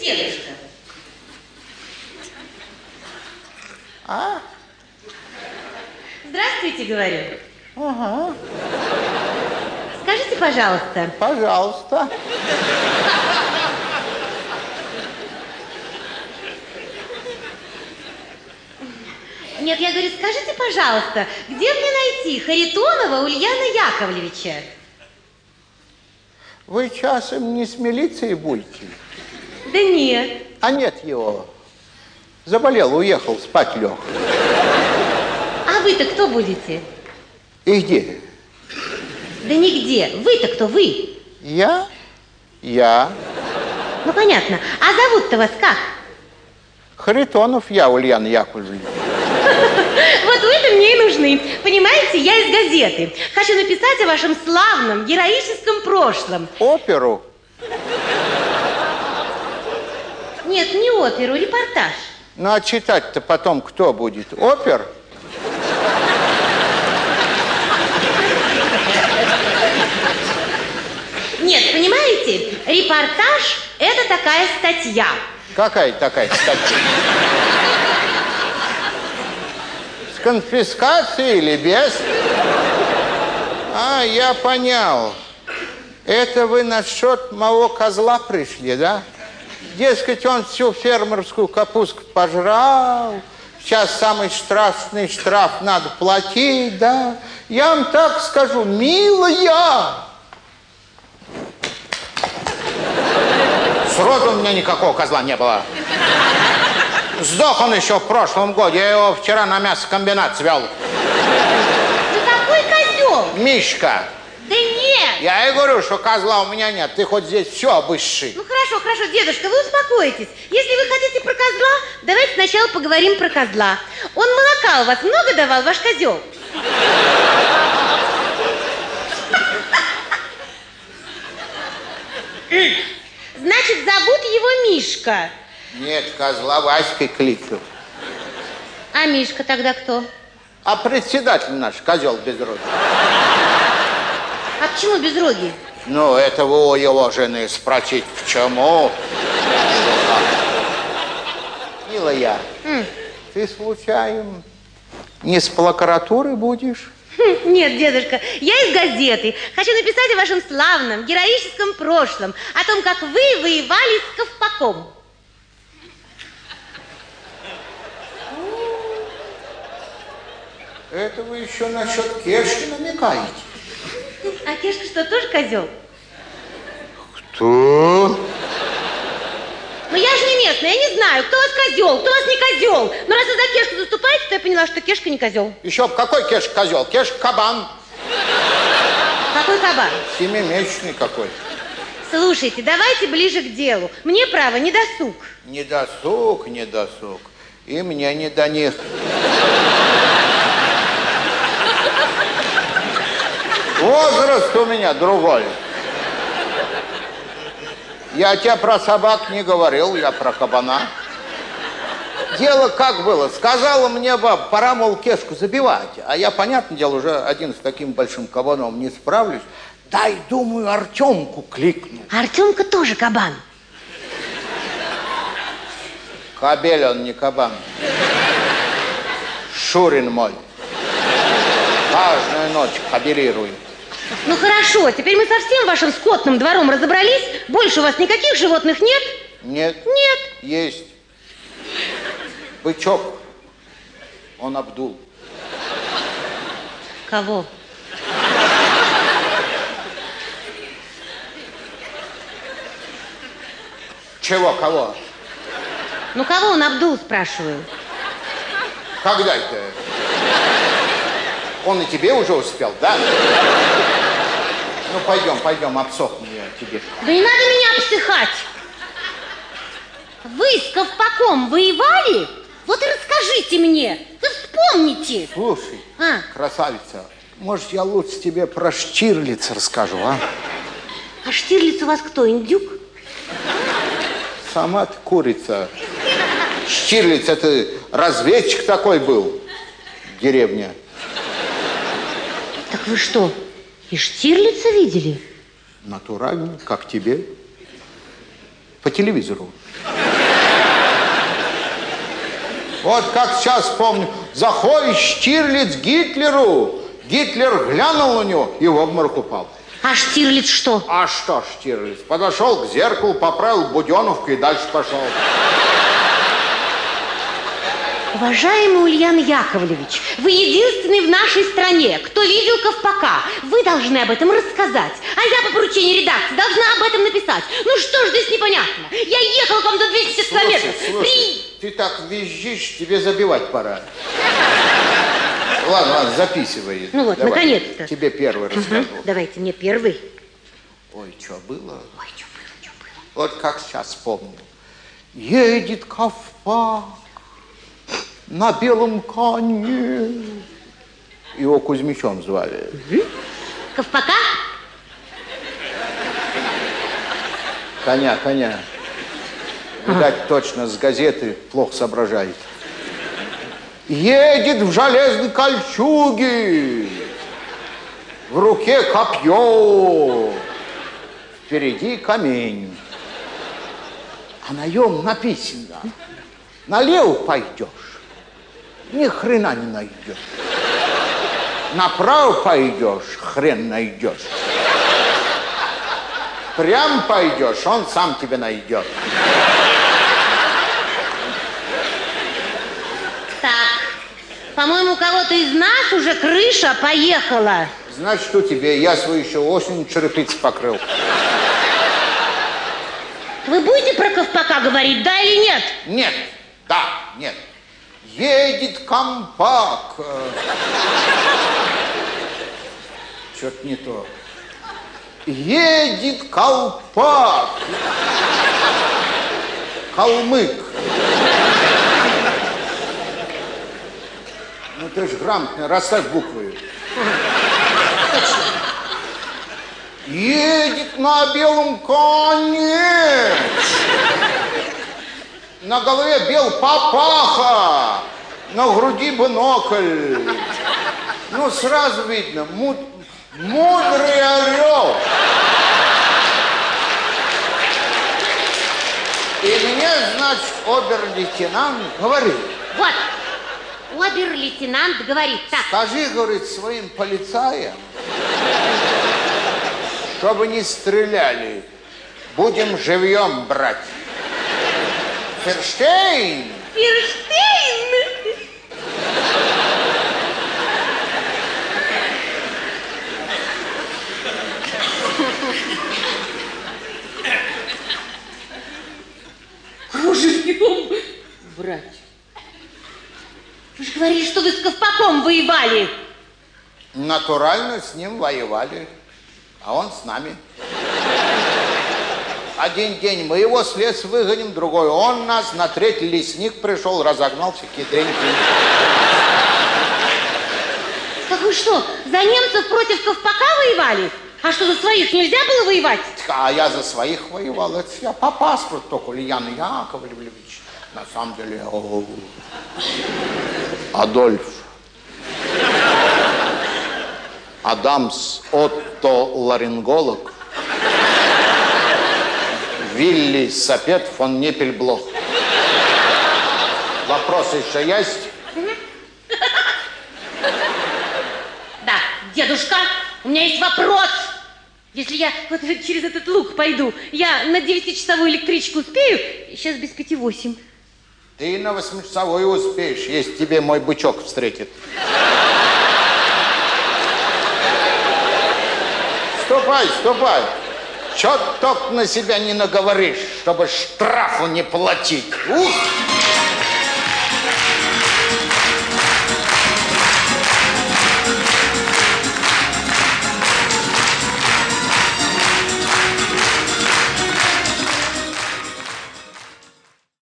дедушка. А? Здравствуйте, говорю. Ага, Скажите, пожалуйста, пожалуйста. нет, я говорю, скажите, пожалуйста, где мне найти Харитонова Ульяна Яковлевича? Вы часом не с милицией будете? Да нет. А нет его. Заболел, уехал, спать лег. А вы-то кто будете? И где? Да нигде. Вы-то кто вы? Я? Я? Ну, понятно. А зовут-то вас как? Харитонов я, Ульяна Яковлевна. Вот вы-то мне и нужны. Понимаете, я из газеты. Хочу написать о вашем славном, героическом прошлом. Оперу? Нет, не оперу, репортаж. Ну, а читать-то потом кто будет? Опер? Нет, понимаете, репортаж – это такая статья. Какая такая статья? С конфискацией или без? А, я понял. Это вы насчет моего козла пришли, да? Дескать, он всю фермерскую капустку пожрал. Сейчас самый страшный штраф надо платить, да? Я вам так скажу, милая, Сроду у меня никакого козла не было. Сдох он еще в прошлом году. Я его вчера на мясокомбинат свел. Да какой козел? Мишка, Да нет. я и говорю, что козла у меня нет. Ты хоть здесь все обыщи. Ну хорошо, хорошо, дедушка, вы успокойтесь. Если вы хотите про козла, давайте сначала поговорим про козла. Он молока у вас много давал, ваш козел? Значит, зовут его Мишка. Нет, козла Васькой кликнул. А Мишка тогда кто? А председатель наш, козел безродный. А почему безрогий? Ну, это вы у его жены спросить, почему? Милая, М. ты случайно не с прокуратуры будешь? Хм, Нет, дедушка, я из газеты. Хочу написать о вашем славном, героическом прошлом, о том, как вы воевали с Ковпаком. Это вы еще насчет Кешки намекаете? А Кешка что, тоже козел? Кто? Ну я же не местная, я не знаю, кто у вас козел, кто у вас не козел. Но раз вы за Кешку заступаете, то я поняла, что Кешка не козел. Еще б какой Кешка козел? Кешка кабан. Какой кабан? Семимесячный какой. Слушайте, давайте ближе к делу. Мне, право, не досуг. Не досуг, не досуг. И мне не до них. Возраст у меня другой. Я тебе про собак не говорил, я про кабана. Дело как было? Сказала мне баба, пора, мол, кешку забивать. А я, понятное дело, уже один с таким большим кабаном не справлюсь. Дай, думаю, Артемку кликну. Артемка тоже кабан. Кабель он не кабан. Шурин мой. Каждую ночь кабелирует. Ну хорошо, теперь мы совсем вашим скотным двором разобрались. Больше у вас никаких животных нет? Нет, Нет. есть. Бычок. Он обдул. Кого? Чего, кого? Ну кого он обдул, спрашиваю? Когда это? Он и тебе уже успел, да? Ну, пойдем, пойдем, обсохну я тебе. Да не надо меня обсыхать. Вы с Ковпаком воевали? Вот и расскажите мне. Вы вспомните. Слушай, А, красавица, может, я лучше тебе про Штирлица расскажу, а? а Штирлиц у вас кто, индюк? Сама ты курица. Штирлиц это разведчик такой был. Деревня. Так вы что, и Штирлица видели? Натурально, как тебе. по телевизору. Вот как сейчас помню, заходит Штирлиц Гитлеру. Гитлер глянул на него и в обморок упал. А Штирлиц что? А что Штирлиц? Подошел к зеркалу, поправил буденовку и дальше пошел. Уважаемый Ульян Яковлевич, вы единственный в нашей стране, кто видел Ковпака. Вы должны об этом рассказать. А я по поручению редакции должна об этом написать. Ну что ж здесь непонятно? Я ехала к вам до 200 километров. Слушай, ты так визжишь, тебе забивать пора. Ладно, ладно, записывай. Ну вот, наконец-то. Тебе первый расскажу. Давайте мне первый. Ой, что было? Ой, что было, что было. Вот как сейчас помню. Едет Ковпак на белом коне. Его Кузьмичом звали. Ковпака? Коня, коня. Видать, точно с газеты плохо соображает. Едет в железной кольчуге, в руке копье, впереди камень. А на нем написано, налево пойдешь, ни хрена не найдешь. Направо пойдешь, хрен найдешь. Прям пойдешь, он сам тебя найдет. Так, по-моему, у кого-то из нас уже крыша поехала. Значит, что тебе? Я свою еще осень черепиц покрыл. Вы будете про Ковпака говорить, да или нет? Нет, да, нет. Едет компак. Что-то не то. Едет колпак. Калмык. Ну ты же грамотно, расставь буквы. Едет на белом коне. На голове бел папаха, на груди бинокль. Ну, сразу видно, муд- мудрый орел. И мне, значит, обер-лейтенант говорит, Вот, обер-лейтенант говорит так. скажи, говорит, своим полицаям, чтобы не стреляли, будем живьем брать. Ферштейн! Ферштейн! Живьем брать. Вы же говорили, что вы с Ковпаком воевали. Натурально с ним воевали, а он с нами. Один день мы его с леса выгоним, другой он нас, на третий лесник пришел, разогнал всякие дреньки. Так вы что, за немцев против Ковпака воевали? А что, за своих нельзя было воевать? А я за своих воевал, это я по паспорту только, Ульяна Яковлевич. На самом деле, о, Адольф. Адамс Отто Ларинголог. Вилли Сапет фон Непельблох. Вопросы еще есть? Да, дедушка, у меня есть вопрос. Если я вот через этот луг пойду, я на 9-часовую электричку успею? Сейчас без пяти восемь. Ты на восьмичасовой успеешь, если тебе мой бычок встретит. Ступай, ступай. Чё только на себя не наговоришь, чтобы штрафу не платить. Ух!